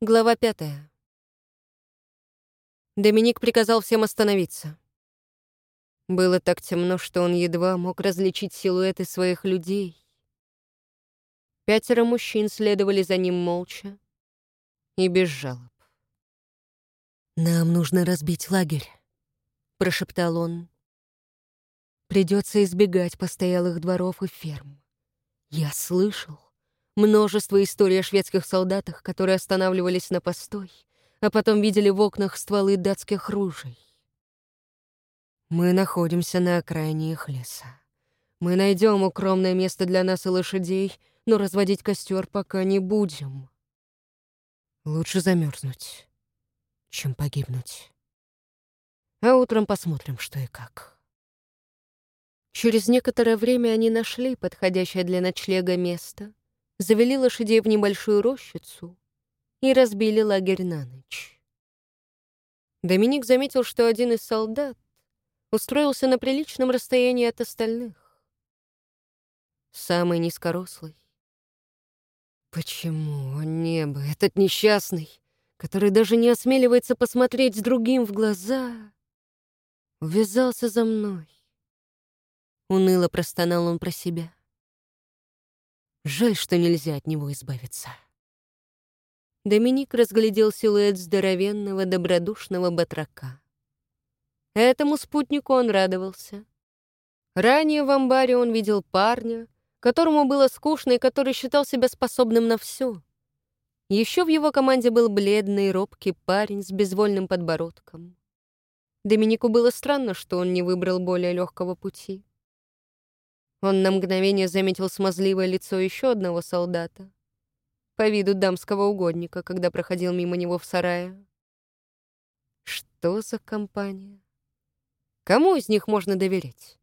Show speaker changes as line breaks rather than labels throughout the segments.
Глава пятая. Доминик приказал всем остановиться. Было так темно, что он едва мог различить силуэты своих людей. Пятеро мужчин следовали за ним молча и без жалоб.
«Нам нужно разбить лагерь», — прошептал он. «Придется избегать постоялых дворов и ферм. Я слышал, Множество историй о шведских солдатах, которые останавливались на постой, а потом видели в окнах стволы датских ружей. Мы находимся на окраине их леса. Мы найдем укромное место для нас и лошадей, но разводить костер пока не будем. Лучше замерзнуть, чем погибнуть. А утром посмотрим, что и как.
Через некоторое время они нашли подходящее для ночлега место, завели лошадей в небольшую рощицу и разбили лагерь на ночь. Доминик заметил, что один из солдат устроился на приличном расстоянии от остальных. Самый низкорослый. Почему он небо, этот несчастный, который даже не осмеливается посмотреть другим в глаза, увязался за мной? Уныло простонал он про себя. Жаль, что нельзя от него избавиться. Доминик разглядел силуэт здоровенного, добродушного батрака. Этому спутнику он радовался. Ранее в амбаре он видел парня, которому было скучно и который считал себя способным на все. Еще в его команде был бледный, робкий парень с безвольным подбородком. Доминику было странно, что он не выбрал более легкого пути. Он на мгновение заметил смазливое лицо еще одного солдата, по виду дамского угодника, когда проходил мимо него в сарае. Что за компания? Кому из них можно доверять?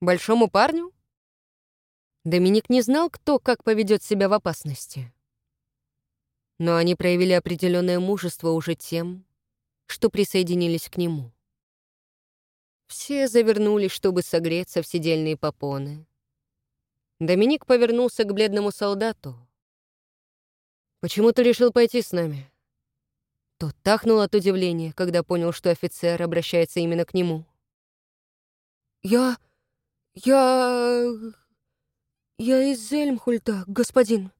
Большому парню? Доминик не знал, кто как поведет себя в опасности. Но они проявили определенное мужество уже тем, что присоединились к нему. Все завернулись, чтобы согреться в сидельные попоны. Доминик повернулся к бледному солдату. «Почему ты решил пойти с нами?» Тот тахнул от удивления, когда понял, что офицер обращается именно к нему.
«Я... я... я из Эльмхульта, господин».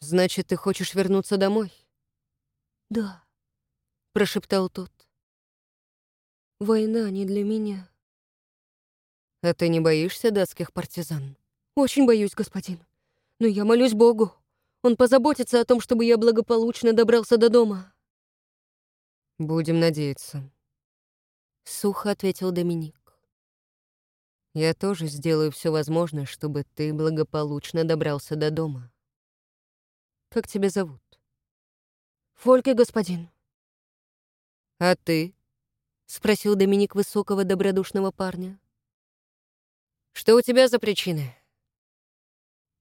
«Значит, ты хочешь вернуться домой?»
«Да», —
прошептал тот.
Война не для меня.
А ты не боишься датских партизан?
Очень боюсь, господин. Но я молюсь Богу. Он позаботится о том, чтобы я благополучно добрался до дома.
Будем надеяться. Сухо ответил Доминик. Я тоже сделаю все возможное, чтобы ты благополучно добрался до дома. Как тебя зовут?
Фольке, господин.
А ты? — спросил Доминик высокого добродушного парня. «Что у тебя за причины?»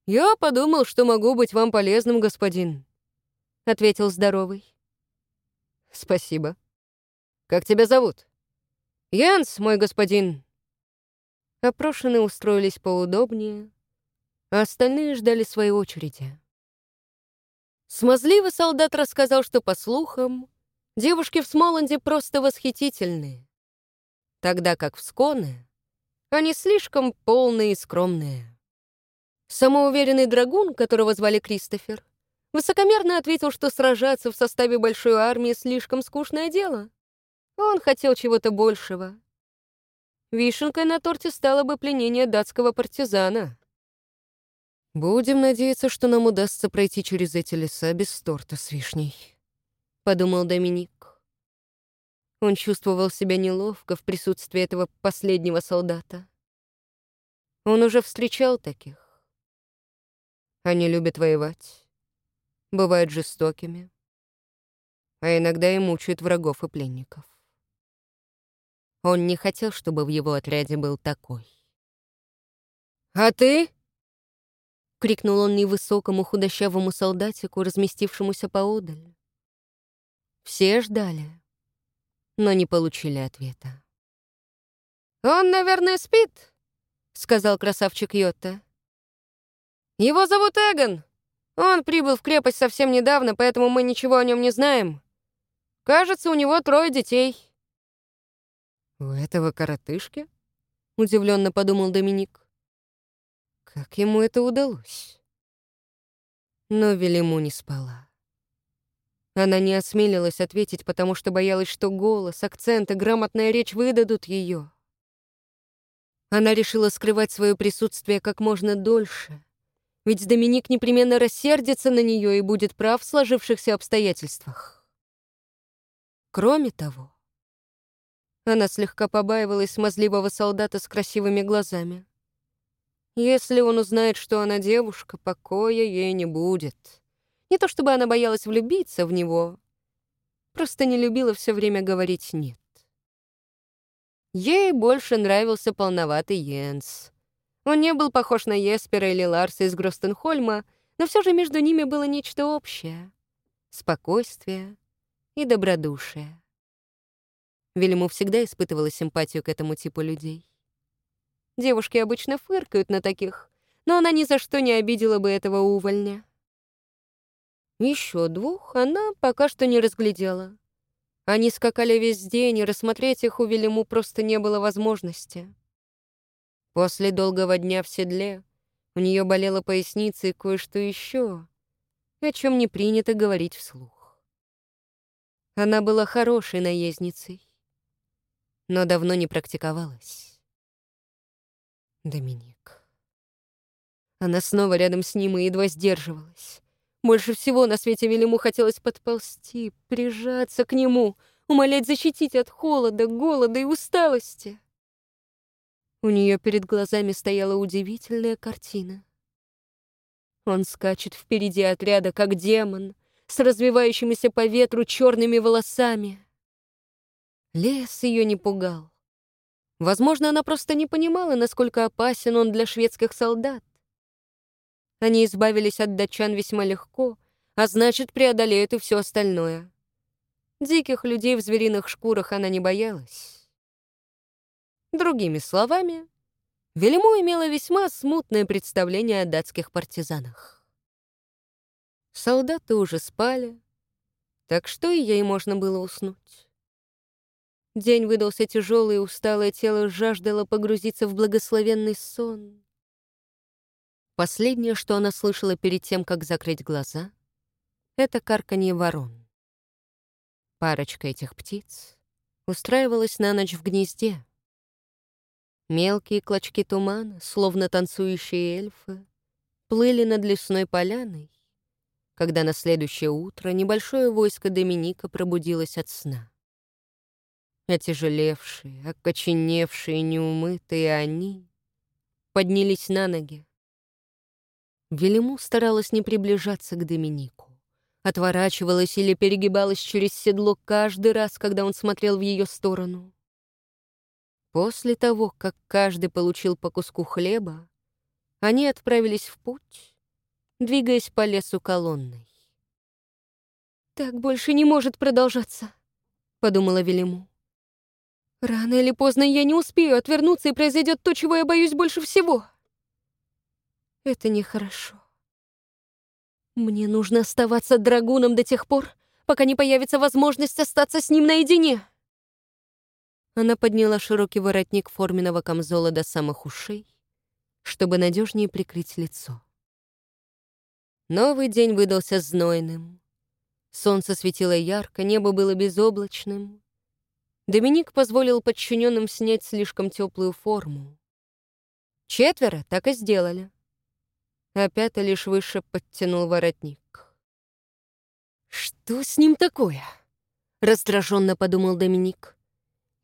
«Я подумал, что могу быть вам полезным, господин», — ответил здоровый. «Спасибо. Как тебя зовут?» «Янс, мой господин». Опрошенные устроились поудобнее, а остальные ждали своей очереди. Смазливый солдат рассказал, что, по слухам, Девушки в Смоланде просто восхитительные, тогда как в Сконе они слишком полные и скромные. Самоуверенный драгун, которого звали Кристофер, высокомерно ответил, что сражаться в составе большой армии слишком скучное дело. Он хотел чего-то большего. Вишенкой на торте стало бы пленение датского партизана. Будем надеяться, что нам удастся пройти через эти леса без торта с вишней. — подумал Доминик. Он чувствовал себя неловко в присутствии этого последнего солдата. Он уже встречал таких. Они любят воевать, бывают жестокими, а иногда и мучают врагов и пленников. Он не хотел, чтобы в его отряде был такой. «А ты?» — крикнул он невысокому худощавому солдатику, разместившемуся поодаль. Все ждали, но не получили ответа. «Он, наверное, спит», — сказал красавчик Йотта. «Его зовут Эгон. Он прибыл в крепость совсем недавно, поэтому мы ничего о нем не знаем. Кажется, у него трое детей». «У этого коротышки?» — удивленно подумал Доминик. «Как ему это удалось?» Но Велиму не спала. Она не осмелилась ответить, потому что боялась, что голос, акцент и грамотная речь выдадут ее. Она решила скрывать свое присутствие как можно дольше, ведь Доминик непременно рассердится на нее и будет прав в сложившихся обстоятельствах. Кроме того, она слегка побаивалась смазливого солдата с красивыми глазами. Если он узнает, что она девушка, покоя ей не будет. Не то чтобы она боялась влюбиться в него, просто не любила все время говорить «нет». Ей больше нравился полноватый Йенс. Он не был похож на Еспера или Ларса из Гростенхольма, но все же между ними было нечто общее — спокойствие, и добродушие. Вильму всегда испытывала симпатию к этому типу людей. Девушки обычно фыркают на таких, но она ни за что не обидела бы этого увольня. Еще двух она пока что не разглядела. Они скакали весь день, и рассмотреть их у Велиму просто не было возможности. После долгого дня в седле у нее болела поясница и кое-что еще, о чем не принято говорить вслух. Она была хорошей наездницей, но давно не практиковалась. Доминик. Она снова рядом с ним и едва сдерживалась. Больше всего на свете Велиму хотелось подползти, прижаться к нему, умолять защитить от холода, голода и усталости. У нее перед глазами стояла удивительная картина. Он скачет впереди отряда, как демон, с развивающимися по ветру черными волосами. Лес ее не пугал. Возможно, она просто не понимала, насколько опасен он для шведских солдат. Они избавились от датчан весьма легко, а значит, преодолеют и все остальное. Диких людей в звериных шкурах она не боялась. Другими словами, Велиму имела весьма смутное представление о датских партизанах. Солдаты уже спали, так что и ей можно было уснуть. День выдался тяжелый, и усталое тело жаждало погрузиться в благословенный сон. Последнее, что она слышала перед тем, как закрыть глаза, это карканье ворон. Парочка этих птиц устраивалась на ночь в гнезде. Мелкие клочки тумана, словно танцующие эльфы, плыли над лесной поляной, когда на следующее утро небольшое войско Доминика пробудилось от сна. Отяжелевшие, окоченевшие, неумытые они поднялись на ноги. Велиму старалась не приближаться к Доминику. Отворачивалась или перегибалась через седло каждый раз, когда он смотрел в ее сторону. После того, как каждый получил по куску хлеба, они отправились в путь, двигаясь по лесу колонной. «Так больше не может продолжаться», — подумала Велиму. «Рано или поздно я не успею отвернуться, и произойдет то, чего я боюсь больше всего. Это нехорошо. Мне нужно оставаться драгуном до тех пор, пока не появится возможность остаться с ним наедине». Она подняла широкий воротник форменного камзола до самых ушей, чтобы надежнее прикрыть лицо. Новый день выдался знойным. Солнце светило ярко, небо было безоблачным. Доминик позволил подчиненным снять слишком теплую форму. Четверо так и сделали. А пятый лишь выше подтянул воротник. «Что с ним такое?» — раздраженно подумал Доминик.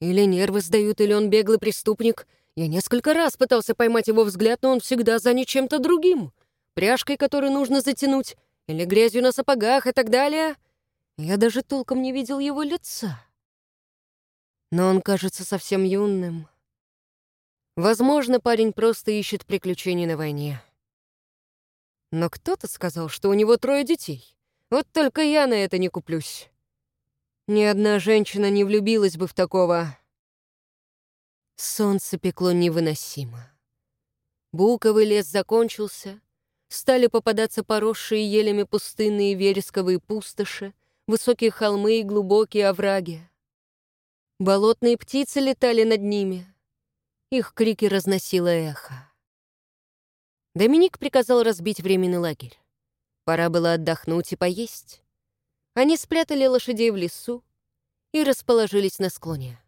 «Или нервы сдают, или он беглый преступник. Я несколько раз пытался поймать его взгляд, но он всегда занят чем-то другим пряжкой, которую нужно затянуть, или грязью на сапогах и так далее. Я даже толком не видел его лица. Но он кажется совсем юным. Возможно, парень просто ищет приключений на войне. Но кто-то сказал, что у него трое детей. Вот только я на это не куплюсь. Ни одна женщина не влюбилась бы в такого. Солнце пекло невыносимо. Буковый лес закончился, стали попадаться поросшие елями пустынные вересковые пустоши, высокие холмы и глубокие овраги. Болотные птицы летали над ними. Их крики разносило эхо. Доминик приказал разбить временный лагерь. Пора было отдохнуть и поесть. Они спрятали лошадей в лесу и расположились на склоне.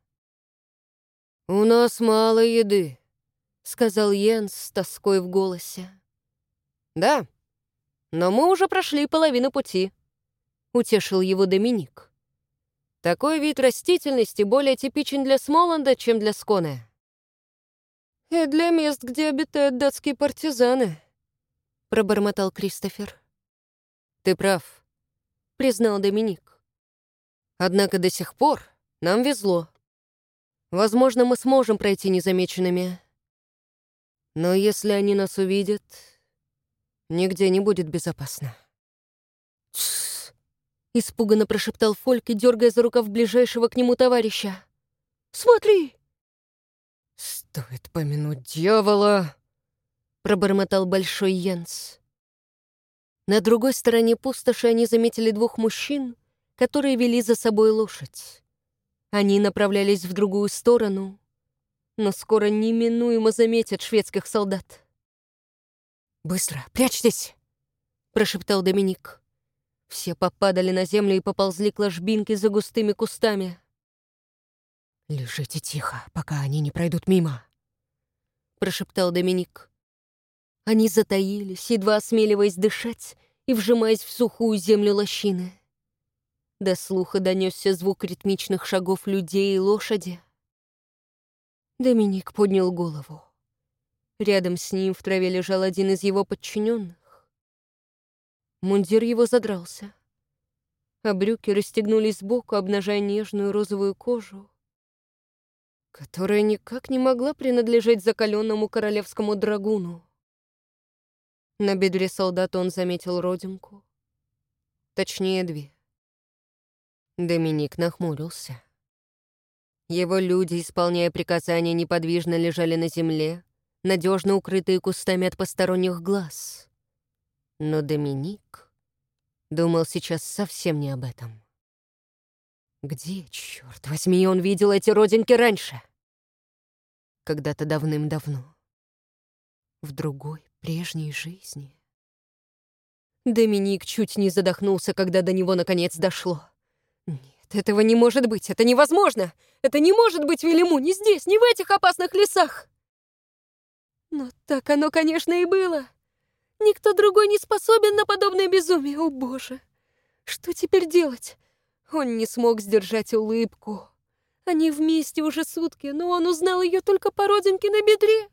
«У нас мало еды», — сказал Йенс с тоской в голосе. «Да, но мы уже прошли половину пути», — утешил его Доминик. «Такой вид растительности более типичен для Смоланда, чем для Сконе». «И для мест, где обитают датские партизаны», — пробормотал Кристофер. «Ты прав», — признал Доминик. «Однако до сих пор нам везло. Возможно, мы сможем пройти незамеченными. Но если они нас увидят, нигде не будет безопасно». «Тссс!» — испуганно прошептал Фольк и дергая за рукав ближайшего к нему товарища. «Смотри!» «Стоит помянуть дьявола!» — пробормотал Большой Йенс. На другой стороне пустоши они заметили двух мужчин, которые вели за собой лошадь. Они направлялись в другую сторону, но скоро неминуемо заметят шведских солдат. «Быстро, прячьтесь!» — прошептал Доминик. Все попадали на землю и поползли к ложбинке за густыми кустами. «Лежите тихо, пока они не пройдут мимо», — прошептал Доминик. Они затаились, едва осмеливаясь дышать и вжимаясь в сухую землю лощины. До слуха донесся звук ритмичных шагов людей и лошади. Доминик поднял голову. Рядом с ним в траве лежал один из его подчиненных. Мундир его задрался, а брюки расстегнулись сбоку, обнажая нежную розовую кожу, которая никак не могла принадлежать закаленному королевскому драгуну. На бедре солдата он заметил родинку, точнее две. Доминик нахмурился. Его люди, исполняя приказания, неподвижно лежали на земле, надежно укрытые кустами от посторонних глаз. Но Доминик думал сейчас совсем не об этом. Где, черт возьми, он видел эти родинки раньше? Когда-то давным-давно. В другой, прежней жизни. Доминик чуть не задохнулся, когда до него наконец дошло. Нет, этого не может быть, это невозможно! Это не может быть Велиму, не здесь, не в этих опасных лесах! Но так оно, конечно, и было. Никто другой не способен на подобное безумие, о боже! Что теперь делать? Он не смог сдержать улыбку. Они вместе уже сутки, но он узнал ее только по родинке на бедре.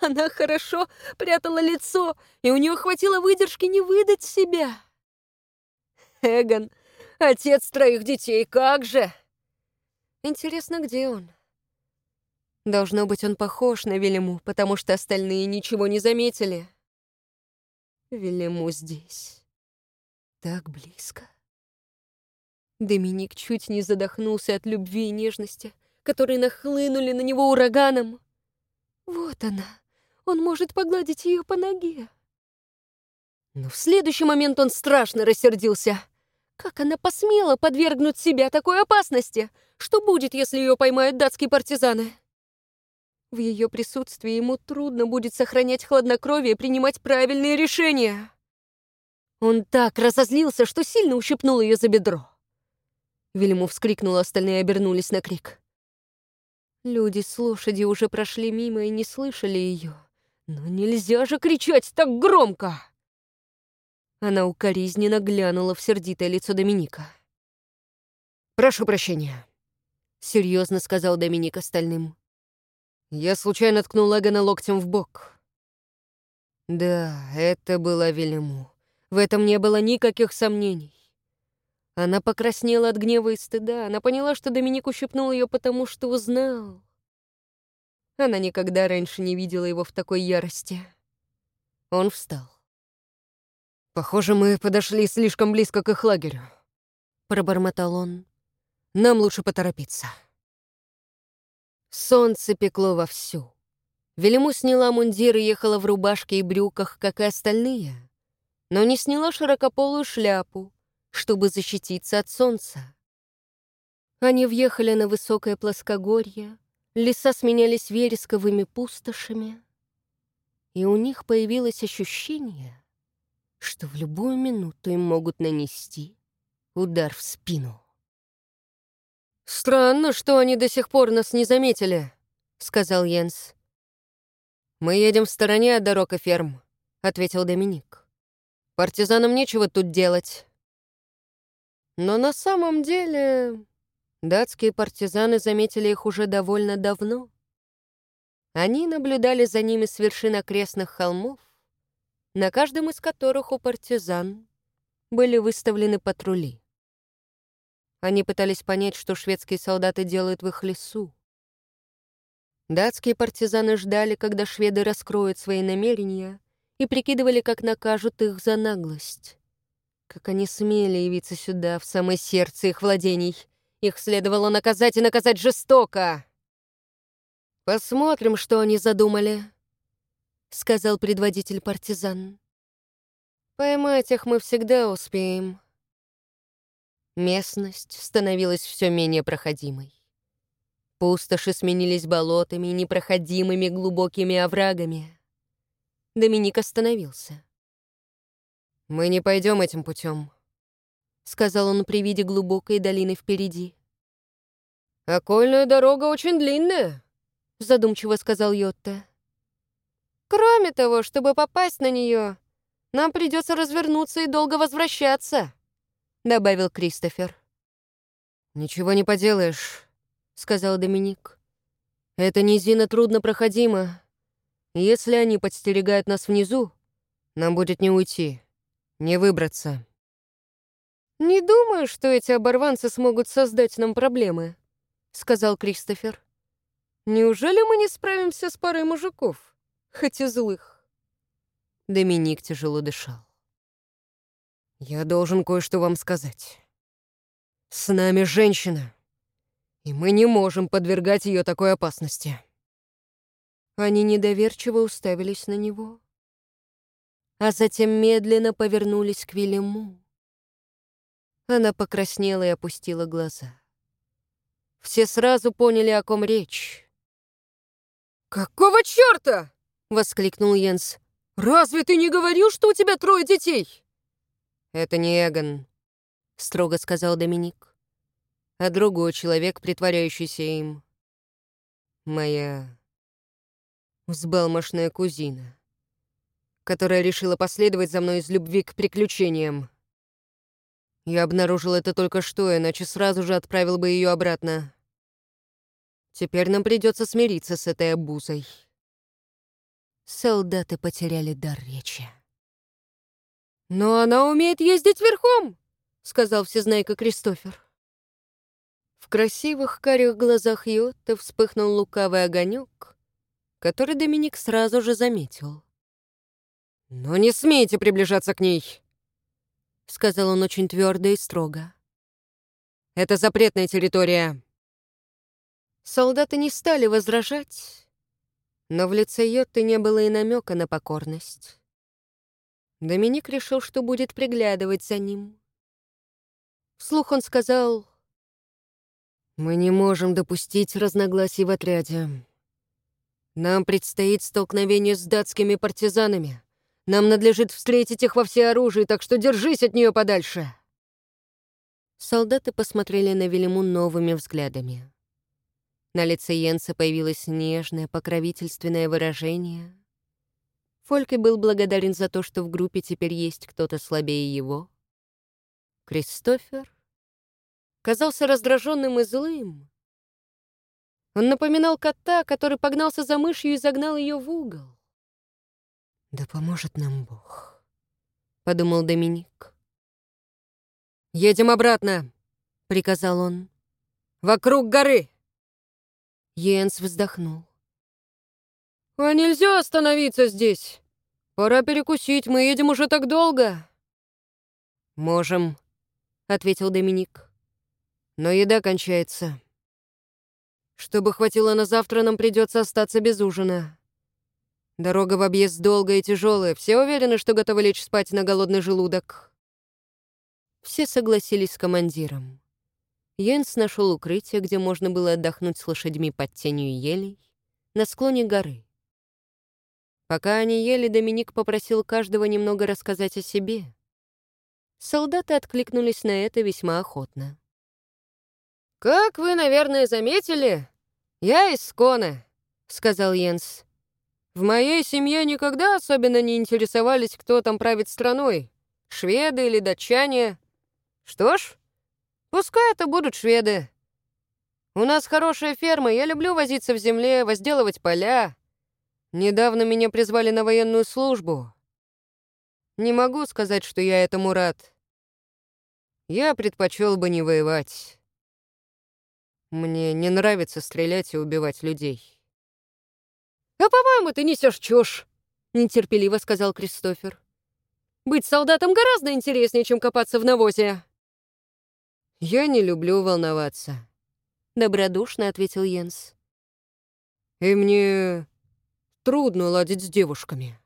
Она хорошо прятала лицо, и у нее хватило выдержки не выдать себя. Эгон Отец троих детей, как же!» Интересно, где он? Должно быть, он похож на Велиму, потому что остальные ничего не заметили. Велиму здесь. Так близко. Доминик чуть не задохнулся от любви и нежности, которые нахлынули на него ураганом. Вот она. Он может погладить ее по ноге. Но в следующий момент он страшно рассердился — как она посмела подвергнуть себя такой опасности? Что будет, если ее поймают датские партизаны? В ее присутствии ему трудно будет сохранять хладнокровие и принимать правильные решения. Он так разозлился, что сильно ущипнул ее за бедро. Вильму вскрикнула, остальные обернулись на крик. Люди с лошади уже прошли мимо и не слышали ее. Но нельзя же кричать так громко! Она укоризненно глянула в сердитое лицо Доминика. «Прошу прощения», — серьезно сказал Доминик остальным. «Я случайно ткнул Эгона локтем в бок». Да, это было Велиму. В этом не было никаких сомнений. Она покраснела от гнева и стыда. Она поняла, что Доминик ущипнул ее, потому что узнал. Она никогда раньше не видела его в такой ярости. Он встал. «Похоже, мы подошли слишком близко к их лагерю», — пробормотал он. «Нам лучше поторопиться». Солнце пекло вовсю. Велиму сняла мундир и ехала в рубашке и брюках, как и остальные, но не сняла широкополую шляпу, чтобы защититься от солнца. Они въехали на высокое плоскогорье, леса сменялись вересковыми пустошами, и у них появилось ощущение, что в любую минуту им могут нанести удар в спину. «Странно, что они до сих пор нас не заметили», — сказал Йенс. «Мы едем в стороне от дорог и ферм», — ответил Доминик. «Партизанам нечего тут делать». Но на самом деле датские партизаны заметили их уже довольно давно. Они наблюдали за ними с вершин окрестных холмов, на каждом из которых у партизан были выставлены патрули. Они пытались понять, что шведские солдаты делают в их лесу. Датские партизаны ждали, когда шведы раскроют свои намерения, и прикидывали, как накажут их за наглость. Как они смели явиться сюда, в самое сердце их владений. Их следовало наказать и наказать жестоко. «Посмотрим, что они задумали», — сказал предводитель партизан. «Поймать их мы всегда успеем». Местность становилась все менее проходимой. Пустоши сменились болотами, непроходимыми глубокими оврагами. Доминик остановился. «Мы не пойдем этим путем», — сказал он при виде глубокой долины впереди. «Окольная дорога очень длинная», — задумчиво сказал Йотта. «Кроме того, чтобы попасть на нее, нам придется развернуться и долго возвращаться», — добавил Кристофер. «Ничего не поделаешь», — сказал Доминик. «Эта низина труднопроходима. Если они подстерегают нас внизу, нам будет не уйти, не выбраться». «Не думаю, что эти оборванцы смогут создать нам проблемы», — сказал Кристофер. «Неужели мы не справимся с парой мужиков, хоть и злых?» Доминик тяжело дышал. «Я должен кое-что вам сказать. С нами женщина и мы не можем подвергать ее такой опасности». Они недоверчиво уставились на него, а затем медленно повернулись к Вильяму. Она покраснела и опустила глаза. Все сразу поняли, о ком речь. «Какого черта?» — воскликнул Йенс. «Разве ты не говорил, что у тебя трое детей?» «Это не Эгон», — строго сказал Доминик а другой человек, притворяющийся им. Моя взбалмошная кузина, которая решила последовать за мной из любви к приключениям. Я обнаружил это только что, иначе сразу же отправил бы ее обратно. Теперь нам придется смириться с этой обузой. Солдаты потеряли дар речи. «Но она умеет ездить верхом!» — сказал всезнайка Кристофер. В красивых карих глазах Йотта вспыхнул лукавый огонек, который Доминик сразу же заметил. «Но не смейте приближаться к ней!» — сказал он очень твердо и строго. «Это запретная территория!» Солдаты не стали возражать, но в лице Йотты не было и намека на покорность. Доминик решил, что будет приглядывать за ним. Вслух он сказал мы не можем допустить разногласий в отряде. Нам предстоит столкновение с датскими партизанами. Нам надлежит встретить их во всеоружии, так что держись от нее подальше. Солдаты посмотрели на Велиму новыми взглядами. На лице Йенса появилось нежное, покровительственное выражение. Фольке был благодарен за то, что в группе теперь есть кто-то слабее его. Кристофер казался раздраженным и злым. Он напоминал кота, который погнался за мышью и загнал ее в угол. «Да поможет нам Бог», — подумал Доминик. «Едем обратно», — приказал он. «Вокруг горы!» Йенс вздохнул. «А нельзя остановиться здесь? Пора перекусить, мы едем уже так долго». «Можем», — ответил Доминик. Но еда кончается. Чтобы хватило на завтра, нам придется остаться без ужина. Дорога в объезд долгая и тяжелая. Все уверены, что готовы лечь спать на голодный желудок. Все согласились с командиром. Йенс нашел укрытие, где можно было отдохнуть с лошадьми под тенью елей, на склоне горы. Пока они ели, Доминик попросил каждого немного рассказать о себе. Солдаты откликнулись на это весьма охотно. «Как вы, наверное, заметили, я из Скона», — сказал Йенс. «В моей семье никогда особенно не интересовались, кто там правит страной, шведы или датчане. Что ж, Пускай это будут шведы. У нас хорошая ферма, я люблю возиться в земле, возделывать поля. Недавно меня призвали на военную службу. Не могу сказать, что я этому рад. Я предпочел бы не воевать. Мне не нравится стрелять и убивать людей. «А по-моему, ты несешь чушь», — нетерпеливо сказал Кристофер. «Быть солдатом гораздо интереснее, чем копаться в навозе». «Я не люблю волноваться», — добродушно ответил Йенс. «И мне трудно ладить с девушками».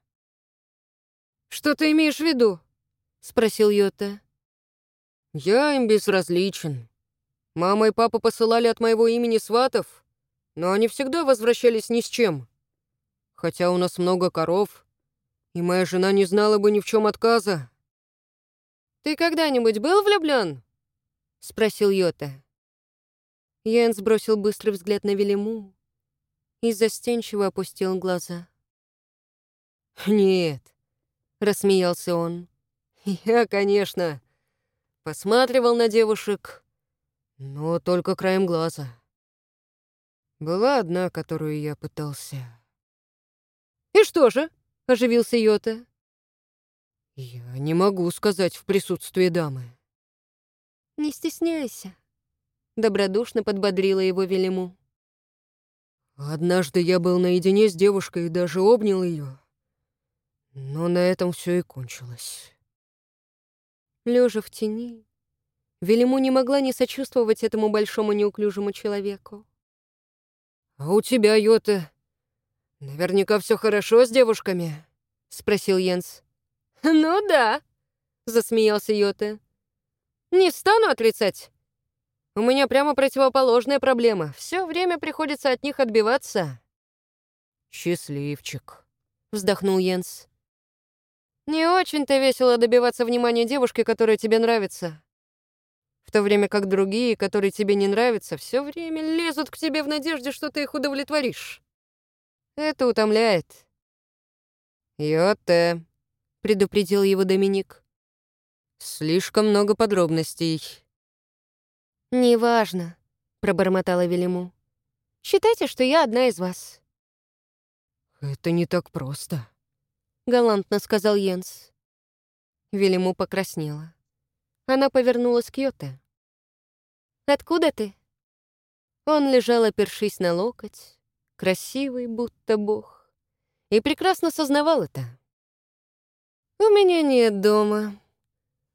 «Что ты имеешь в виду?» — спросил Йота. «Я им безразличен. Мама и папа посылали от моего имени сватов, но они всегда возвращались ни с чем. Хотя у нас много коров, и моя жена не знала бы ни в чем отказа». «Ты когда-нибудь был влюблен? — спросил Йота. Йенс бросил быстрый взгляд на Велиму и застенчиво опустил глаза. «Нет», — рассмеялся он. «Я, конечно, посматривал на девушек, но только краем глаза. Была одна, которую я пытался». «И что же?» — оживился Йота. «Я не могу сказать в присутствии дамы».
«Не стесняйся», — добродушно подбодрила его Велиму.
«Однажды я был наедине с девушкой и даже обнял ее, но на этом все и кончилось».
Лежа в тени, Велиму не могла не сочувствовать этому большому неуклюжему человеку.
«А у тебя, Йота, наверняка все хорошо с девушками?» — спросил Йенс.
«Ну да», — засмеялся Йота.
Не стану отрицать. У меня прямо противоположная проблема. Все время приходится от них отбиваться. Счастливчик, вздохнул Йенс. Не очень-то весело добиваться внимания девушки, которая тебе нравится. В то время как другие, которые тебе не нравятся, все время лезут к тебе в надежде, что ты их удовлетворишь. Это утомляет. «Йоте», — предупредил его Доминик. Слишком много подробностей.
«Неважно», — пробормотала Велиму. «Считайте, что я одна из вас».
«Это не так просто», —
галантно сказал Йенс.
Велиму покраснела.
Она повернулась к Йоте. «Откуда ты?»
Он лежал, опершись на локоть, красивый, будто бог, и прекрасно сознавал это. «У меня нет дома»,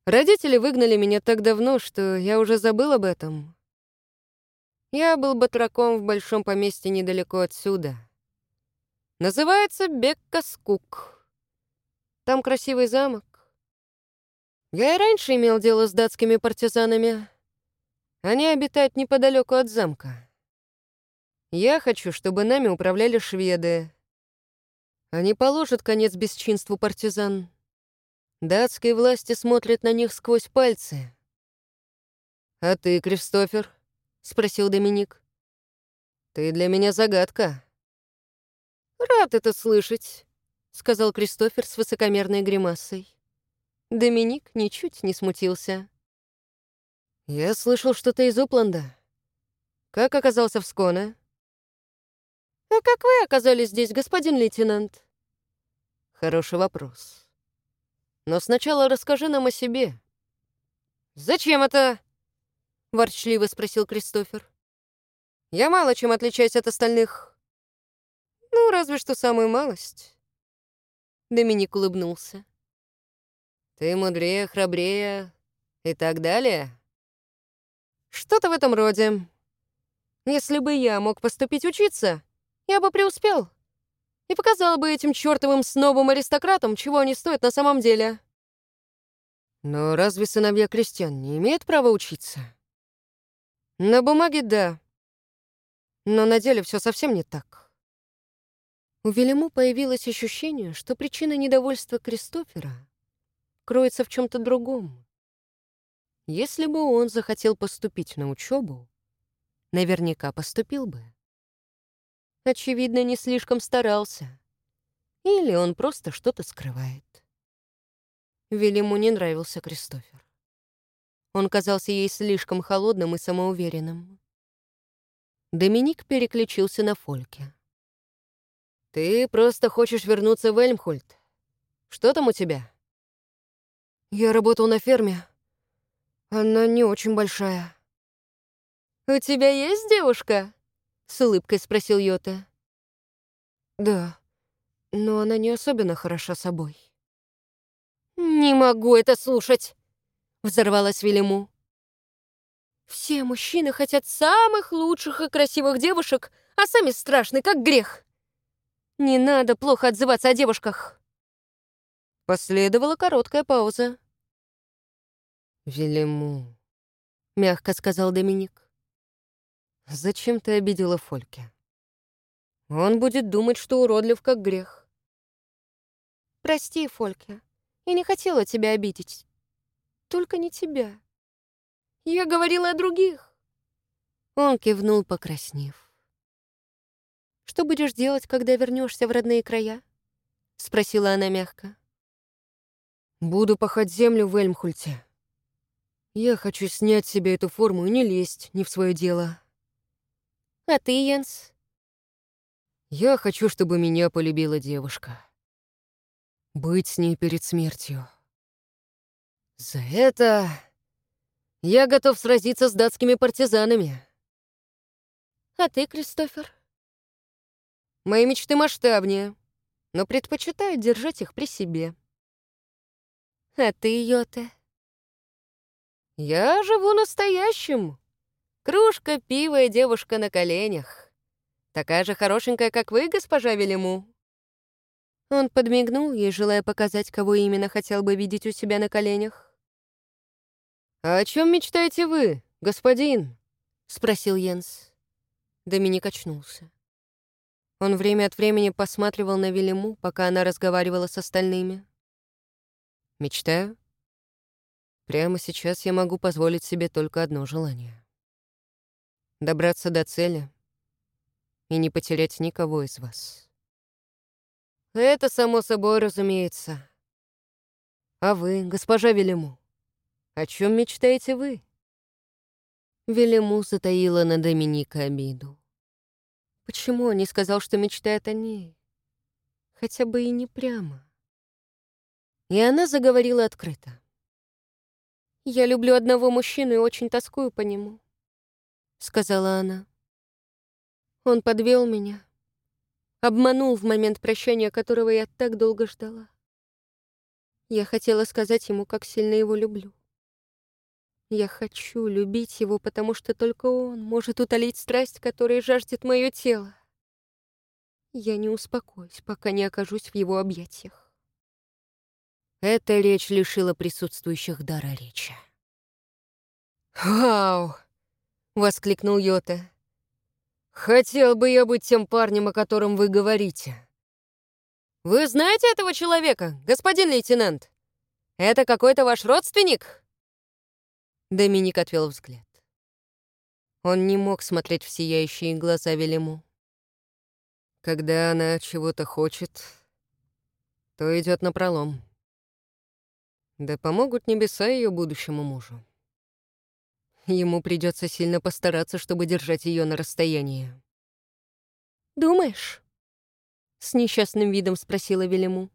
Родители выгнали меня так давно, что я уже забыл об этом. Я был батраком в большом поместье недалеко отсюда. Называется Беккаскук. Там красивый замок. Я и раньше имел дело с датскими партизанами. Они обитают неподалеку от замка. Я хочу, чтобы нами управляли шведы. Они положат конец бесчинству партизан. Датские власти смотрят на них сквозь пальцы. «А ты, Кристофер?» — спросил Доминик. «Ты для меня загадка». «Рад это слышать», — сказал Кристофер с высокомерной гримасой. Доминик ничуть не смутился. «Я слышал, что ты из Упланда. Как оказался в Сконе?» «А как вы оказались здесь, господин лейтенант?» «Хороший вопрос. Но сначала расскажи нам о себе». «Зачем это?» — ворчливо спросил Кристофер. «Я мало чем отличаюсь от остальных. Ну, разве что самую малость». Доминик улыбнулся. «Ты мудрее, храбрее и так далее?» «Что-то в этом роде. Если бы я мог поступить учиться, я бы преуспел. и показал бы этим чертовым снобым аристократам, чего они стоят на самом деле. Но разве сыновья крестьян не имеют права учиться? На бумаге — да. Но на деле все совсем не так. У Велиму появилось ощущение, что причина недовольства Кристофера кроется в чем то другом. Если бы он захотел поступить на учебу, наверняка поступил бы. Очевидно, не слишком старался. Или он просто что-то скрывает. Велиму не нравился Кристофер. Он казался ей слишком холодным и самоуверенным. Доминик переключился на Фольке. «Ты просто хочешь вернуться в Эльмхольд. Что там у тебя?» «Я работал на ферме. Она не очень большая». «У тебя есть девушка?» — с улыбкой спросил Йота. «Да, но она не особенно хороша собой». «Не могу это слушать!» — взорвалась Велиму. «Все мужчины хотят самых лучших и красивых девушек, а сами страшны, как грех. Не надо плохо отзываться о девушках». Последовала короткая пауза. «Велиму», — мягко сказал Доминик. «Зачем ты обидела Фольке? Он будет думать, что уродлив, как грех». «Прости, Фольке», и не хотела тебя обидеть. Только не тебя. Я говорила о других. Он кивнул, покраснев. «Что будешь делать, когда вернешься в родные края?» — спросила она мягко. «Буду пахать землю в Эльмхульте. Я хочу снять себе эту форму и не лезть не в свое дело». «А ты, Йенс?» «Я хочу, чтобы меня полюбила девушка» быть с ней перед смертью. За это я готов сразиться с датскими партизанами. А ты, Кристофер? Мои мечты масштабнее, но предпочитаю держать их при себе. А ты, Йоте? Я живу настоящим. Кружка пива и девушка на коленях. Такая же хорошенькая, как вы, госпожа Велиму. Он подмигнул ей, желая показать, кого именно хотел бы видеть у себя на коленях. «А о чем мечтаете вы, господин?» — спросил Йенс. Доминик очнулся. Он время от времени посматривал на Велиму, пока она разговаривала с остальными. «Мечтаю? Прямо сейчас я могу позволить себе только одно желание. Добраться до цели и не потерять никого из вас». Это само собой разумеется. А вы, госпожа Велиму, о чем мечтаете вы? Велиму затаила на Доминика обиду. Почему он не сказал, что мечтает о ней? Хотя бы и не прямо. И она заговорила открыто. «Я люблю одного мужчину и очень тоскую по нему», — сказала она. «Он подвел меня, Обманул в момент прощания, которого я так долго ждала. Я хотела сказать ему, как сильно его люблю. Я хочу любить его, потому что только он может утолить страсть, которой жаждет мое тело. Я не успокоюсь, пока не окажусь в его объятиях. Эта речь лишила присутствующих дара речи. «Вау!» — воскликнул Йота. «Хотел бы я быть тем парнем, о котором вы говорите». «Вы знаете этого человека, господин лейтенант? Это какой-то ваш родственник?» Доминик отвел взгляд. Он не мог смотреть в сияющие глаза Велиму. Когда она чего-то хочет, то идет на пролом. Да помогут небеса ее будущему мужу. Ему придется сильно постараться, чтобы держать ее на расстоянии. «Думаешь?» — с несчастным видом спросила Велиму.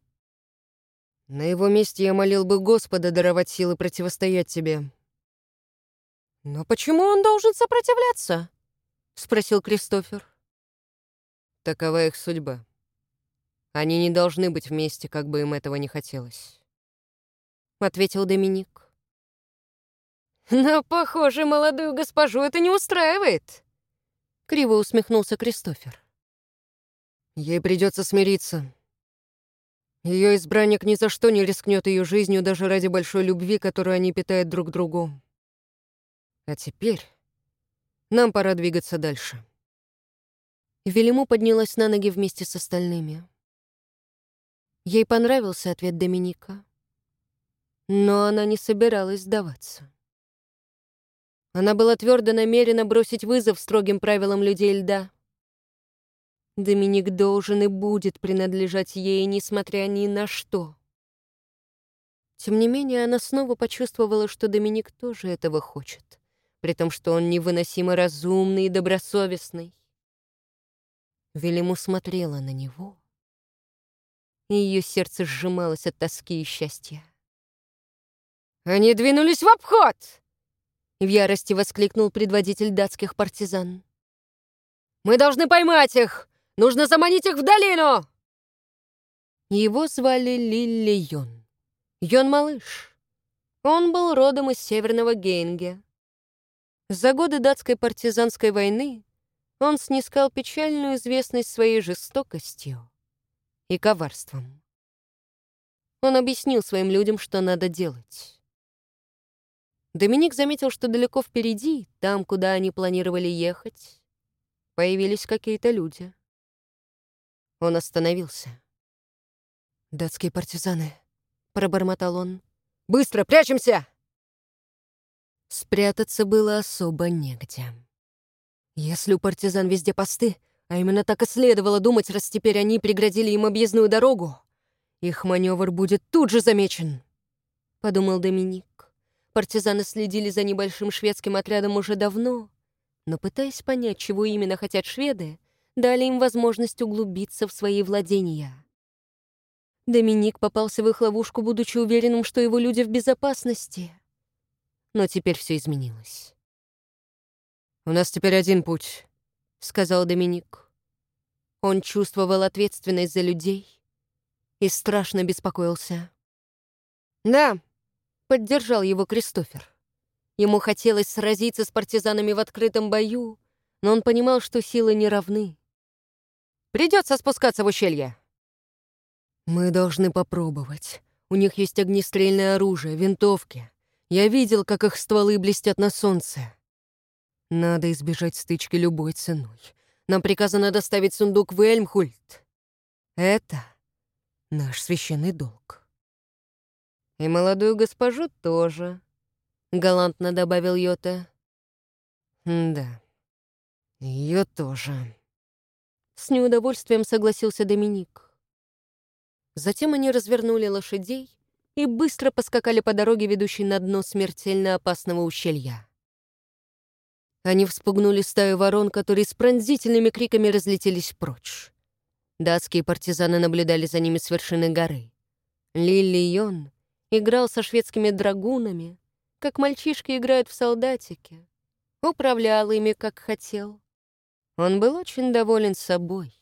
«На его месте я молил бы Господа даровать силы противостоять тебе». «Но почему он должен сопротивляться?» — спросил Кристофер. «Такова их судьба. Они не должны быть вместе, как бы им этого не хотелось», — ответил Доминик. «Но, похоже, молодую госпожу это не устраивает», — криво усмехнулся Кристофер. Ей придется смириться. Ее избранник ни за что не рискнет ее жизнью даже ради большой любви, которую они питают друг другу. А теперь нам пора двигаться дальше.
Велиму поднялась на ноги вместе с остальными. Ей понравился ответ Доминика, но она не собиралась сдаваться. Она была твердо намерена бросить вызов строгим правилам людей льда. Доминик должен и будет принадлежать ей, несмотря ни на что. Тем не менее, она снова почувствовала, что Доминик тоже этого хочет, при том, что он невыносимо разумный и добросовестный. Велиму смотрела на него, и ее сердце сжималось от тоски и счастья.
«Они двинулись в обход!»
В ярости воскликнул предводитель датских партизан.
«Мы должны поймать их! Нужно заманить их в долину!»
Его звали Лилли Йон. Йон-малыш. Он был родом из северного Гейнге. За годы датской партизанской войны он снискал печальную известность своей жестокостью и коварством. Он объяснил своим людям, что надо делать. Доминик заметил, что далеко впереди, там, куда они планировали ехать, появились какие-то люди. Он остановился. «Датские партизаны», — пробормотал он.
«Быстро, прячемся!»
Спрятаться было особо негде. Если у партизан везде посты, а именно так и следовало думать, раз теперь они преградили им объездную дорогу, их маневр будет тут же замечен, — подумал Доминик. Партизаны следили за небольшим шведским отрядом уже давно, но, пытаясь понять, чего именно хотят шведы, дали им возможность углубиться в свои владения. Доминик попался в их ловушку, будучи уверенным, что его люди в безопасности. Но теперь все изменилось.
«У нас теперь один путь», — сказал Доминик.
Он чувствовал ответственность за людей и страшно беспокоился.
«Да,
Поддержал его Кристофер. Ему хотелось сразиться с партизанами в открытом бою, но он понимал, что силы не равны.
Придется спускаться в ущелье.
Мы должны попробовать. У них есть огнестрельное оружие, винтовки. Я видел, как их стволы блестят на солнце. Надо избежать стычки любой ценой. Нам приказано доставить сундук в Эльмхульт. Это наш священный долг.
«И молодую госпожу тоже», — галантно добавил Йота.
«Да, ее тоже». С неудовольствием согласился Доминик. Затем они развернули лошадей и быстро поскакали по дороге, ведущей на дно смертельно опасного ущелья. Они вспугнули стаю ворон, которые с пронзительными криками разлетелись прочь. Датские партизаны наблюдали за ними с вершины горы. Лили Йон играл со шведскими драгунами, как мальчишки играют в солдатики, управлял ими, как хотел. Он был очень доволен собой.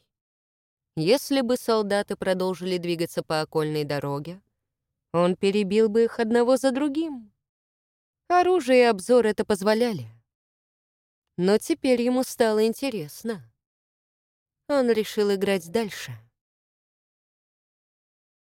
Если бы солдаты продолжили двигаться по окольной дороге, он перебил бы их одного за другим. Оружие и обзор это позволяли. Но теперь ему стало интересно. Он решил играть дальше.